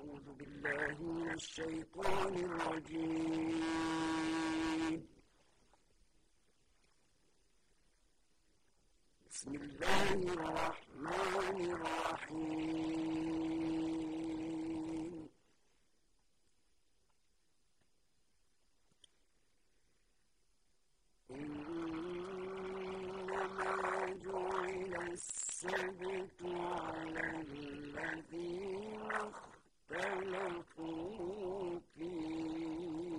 أعوذ بالله من الشيطان الرجيم. بسم الله الرحمن الرحيم. إنما جعل السبت على الذين اختلفوا فيه.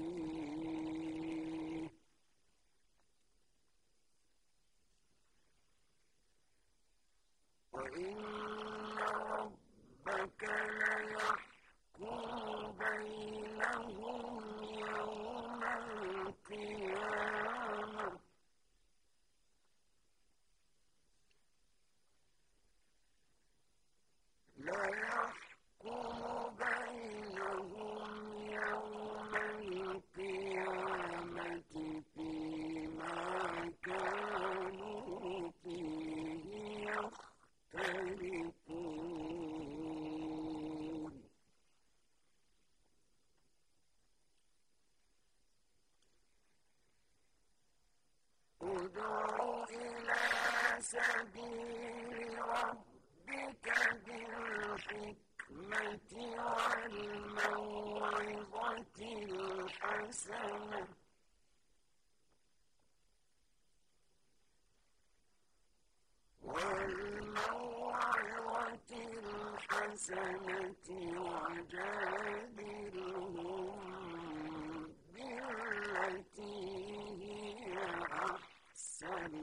وإن ربك ليحكم بينهم يوم القيامة. سبيل ربك بالحكمة والموعظة الحسنة والموعظة الحسنة وجادلهم بالتي هي أحسن